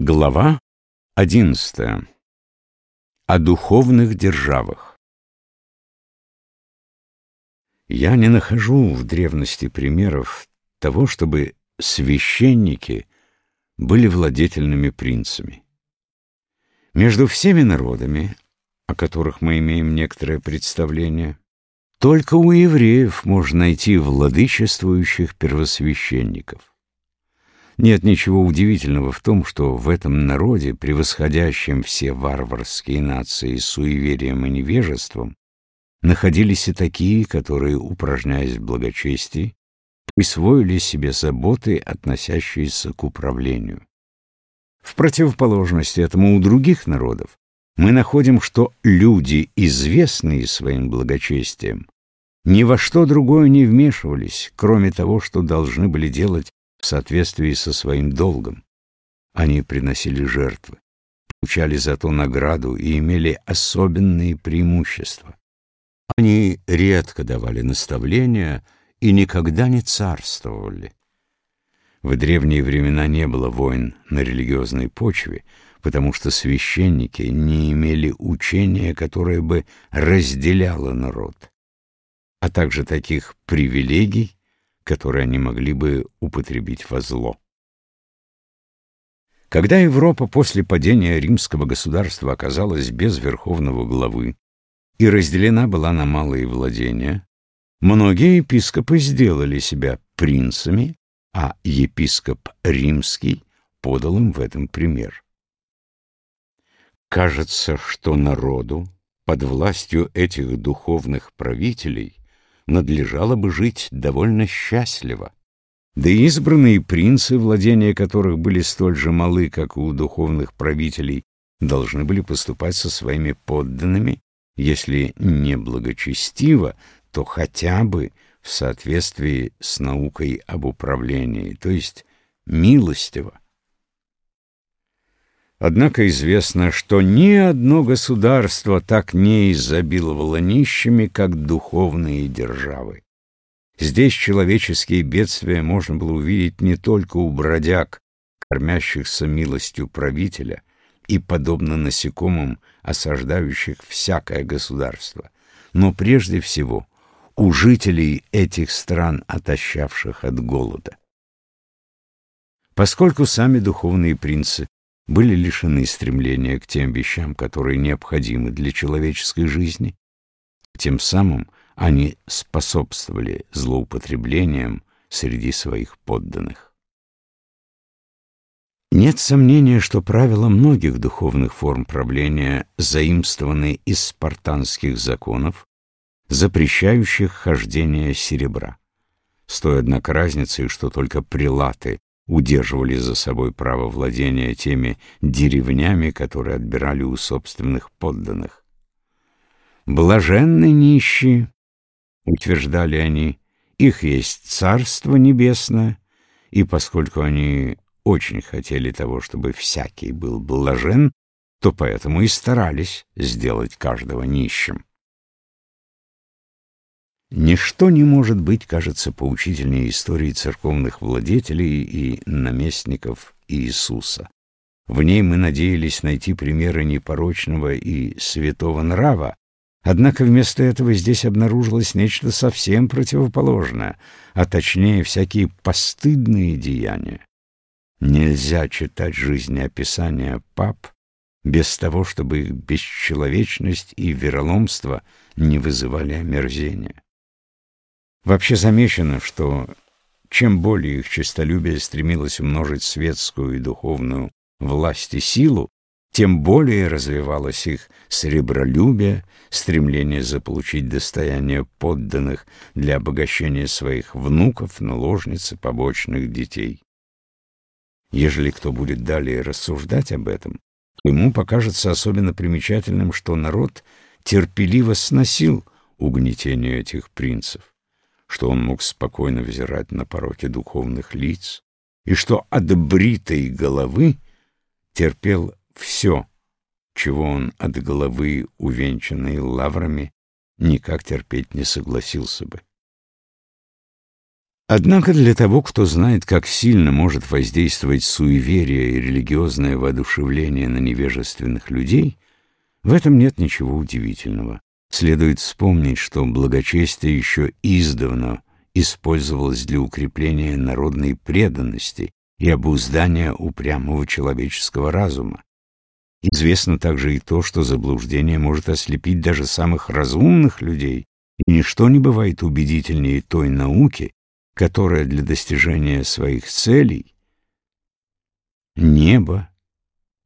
Глава одиннадцатая. О духовных державах. Я не нахожу в древности примеров того, чтобы священники были владетельными принцами. Между всеми народами, о которых мы имеем некоторое представление, только у евреев можно найти владычествующих первосвященников. Нет ничего удивительного в том, что в этом народе, превосходящем все варварские нации суеверием и невежеством, находились и такие, которые, упражняясь в благочестии, присвоили себе заботы, относящиеся к управлению. В противоположность этому у других народов мы находим, что люди, известные своим благочестием, ни во что другое не вмешивались, кроме того, что должны были делать в соответствии со своим долгом. Они приносили жертвы, получали за то награду и имели особенные преимущества. Они редко давали наставления и никогда не царствовали. В древние времена не было войн на религиозной почве, потому что священники не имели учения, которое бы разделяло народ, а также таких привилегий, которые они могли бы употребить во зло. Когда Европа после падения римского государства оказалась без верховного главы и разделена была на малые владения, многие епископы сделали себя принцами, а епископ римский подал им в этом пример. Кажется, что народу под властью этих духовных правителей надлежало бы жить довольно счастливо. Да и избранные принцы, владения которых были столь же малы, как у духовных правителей, должны были поступать со своими подданными, если не благочестиво, то хотя бы в соответствии с наукой об управлении, то есть милостиво. Однако известно, что ни одно государство так не изобиловало нищими, как духовные державы. Здесь человеческие бедствия можно было увидеть не только у бродяг, кормящихся милостью правителя, и, подобно насекомым, осаждающих всякое государство, но прежде всего у жителей этих стран, отощавших от голода. Поскольку сами духовные принцы были лишены стремления к тем вещам, которые необходимы для человеческой жизни. Тем самым они способствовали злоупотреблениям среди своих подданных. Нет сомнения, что правила многих духовных форм правления заимствованы из спартанских законов, запрещающих хождение серебра. С той, однако, разницей, что только прилаты удерживали за собой право владения теми деревнями, которые отбирали у собственных подданных. «Блаженны нищие», — утверждали они, — «их есть Царство Небесное, и поскольку они очень хотели того, чтобы всякий был блажен, то поэтому и старались сделать каждого нищим. Ничто не может быть, кажется, поучительнее истории церковных владетелей и наместников Иисуса. В ней мы надеялись найти примеры непорочного и святого нрава, однако вместо этого здесь обнаружилось нечто совсем противоположное, а точнее всякие постыдные деяния. Нельзя читать жизнеописания пап без того, чтобы их бесчеловечность и вероломство не вызывали омерзения. Вообще замечено, что чем более их честолюбие стремилось умножить светскую и духовную власть и силу, тем более развивалось их сребролюбие, стремление заполучить достояние подданных для обогащения своих внуков, наложниц и побочных детей. Ежели кто будет далее рассуждать об этом, то ему покажется особенно примечательным, что народ терпеливо сносил угнетение этих принцев что он мог спокойно взирать на пороки духовных лиц, и что от бритой головы терпел все, чего он от головы, увенчанной лаврами, никак терпеть не согласился бы. Однако для того, кто знает, как сильно может воздействовать суеверие и религиозное воодушевление на невежественных людей, в этом нет ничего удивительного. Следует вспомнить, что благочестие еще издавна использовалось для укрепления народной преданности и обуздания упрямого человеческого разума. Известно также и то, что заблуждение может ослепить даже самых разумных людей, и ничто не бывает убедительнее той науки, которая для достижения своих целей небо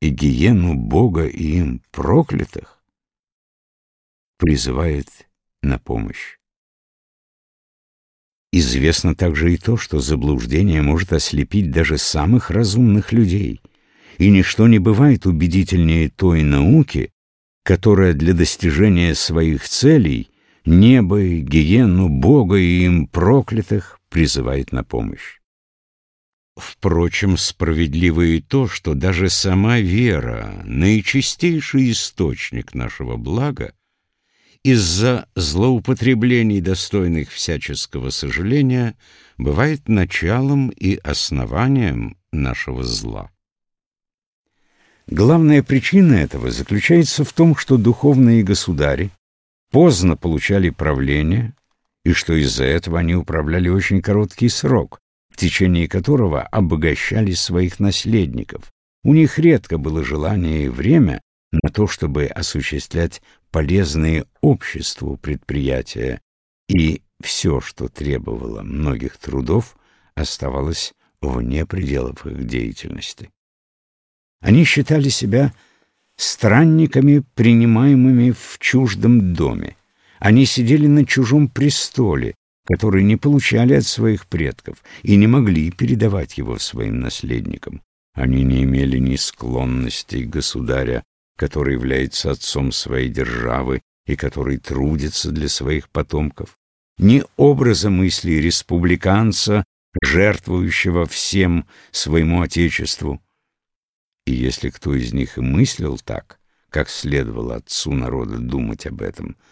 и гиену Бога и им проклятых призывает на помощь. Известно также и то, что заблуждение может ослепить даже самых разумных людей, и ничто не бывает убедительнее той науки, которая для достижения своих целей небо и гиену Бога и им проклятых призывает на помощь. Впрочем, справедливо и то, что даже сама вера, наичистейший источник нашего блага, из-за злоупотреблений, достойных всяческого сожаления, бывает началом и основанием нашего зла. Главная причина этого заключается в том, что духовные государи поздно получали правление, и что из-за этого они управляли очень короткий срок, в течение которого обогащали своих наследников. У них редко было желание и время на то, чтобы осуществлять полезные обществу предприятия, и все, что требовало многих трудов, оставалось вне пределов их деятельности. Они считали себя странниками, принимаемыми в чуждом доме, они сидели на чужом престоле, который не получали от своих предков и не могли передавать его своим наследникам. Они не имели ни склонности государя, который является отцом своей державы и который трудится для своих потомков, ни образа мысли республиканца, жертвующего всем своему отечеству. И если кто из них и мыслил так, как следовало отцу народа думать об этом —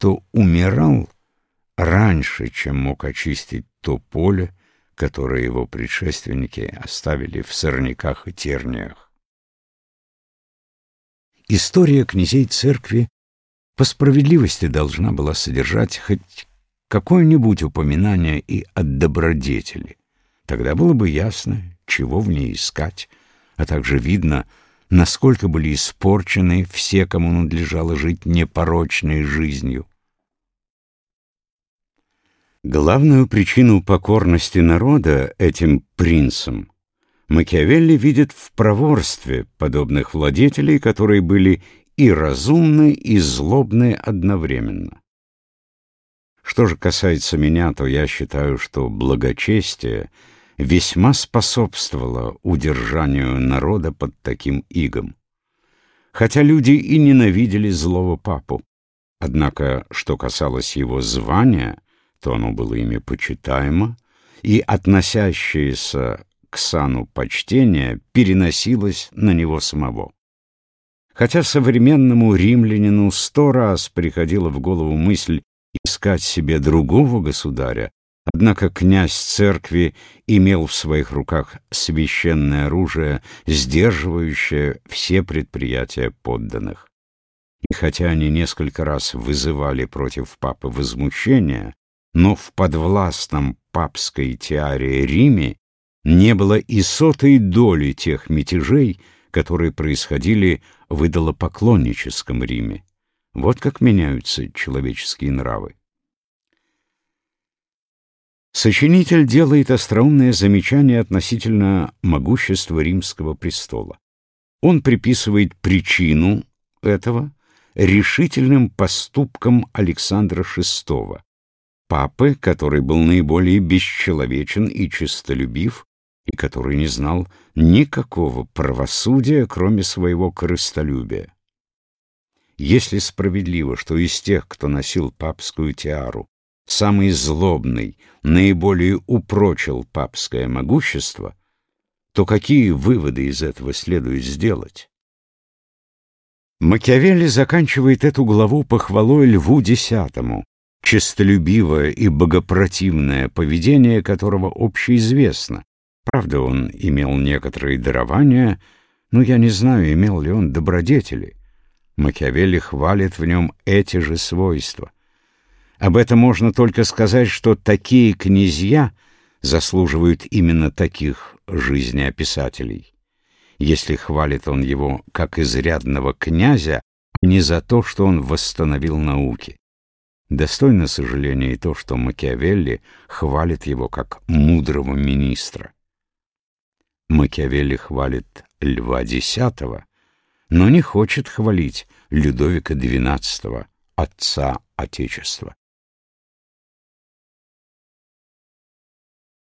то умирал раньше, чем мог очистить то поле, которое его предшественники оставили в сорняках и терниях. История князей церкви по справедливости должна была содержать хоть какое-нибудь упоминание и от добродетели. Тогда было бы ясно, чего в ней искать, а также видно, насколько были испорчены все, кому надлежало жить непорочной жизнью. Главную причину покорности народа этим принцам Макиавелли видит в проворстве подобных владетелей, которые были и разумны, и злобны одновременно. Что же касается меня, то я считаю, что благочестие весьма способствовало удержанию народа под таким игом. Хотя люди и ненавидели злого папу. Однако, что касалось его звания — то оно было ими почитаемо, и относящееся к сану почтения переносилось на него самого. Хотя современному римлянину сто раз приходила в голову мысль искать себе другого государя, однако князь церкви имел в своих руках священное оружие, сдерживающее все предприятия подданных. И хотя они несколько раз вызывали против папы возмущение, но в подвластном папской тиаре Риме не было и сотой доли тех мятежей, которые происходили в идолопоклонническом Риме. Вот как меняются человеческие нравы. Сочинитель делает остроумное замечание относительно могущества римского престола. Он приписывает причину этого решительным поступкам Александра VI, папы, который был наиболее бесчеловечен и честолюбив, и который не знал никакого правосудия, кроме своего корыстолюбия. Если справедливо, что из тех, кто носил папскую тиару, самый злобный наиболее упрочил папское могущество, то какие выводы из этого следует сделать? Макиавелли заканчивает эту главу похвалой Льву X, честолюбивое и богопротивное поведение которого общеизвестно. Правда, он имел некоторые дарования, но я не знаю, имел ли он добродетели. Макиавелли хвалит в нем эти же свойства. Об этом можно только сказать, что такие князья заслуживают именно таких жизнеописателей. Если хвалит он его как изрядного князя, не за то, что он восстановил науки. Достойно сожаления и то, что Макиавелли хвалит его как мудрого министра. Макиавелли хвалит Льва X, но не хочет хвалить Людовика XII, отца Отечества.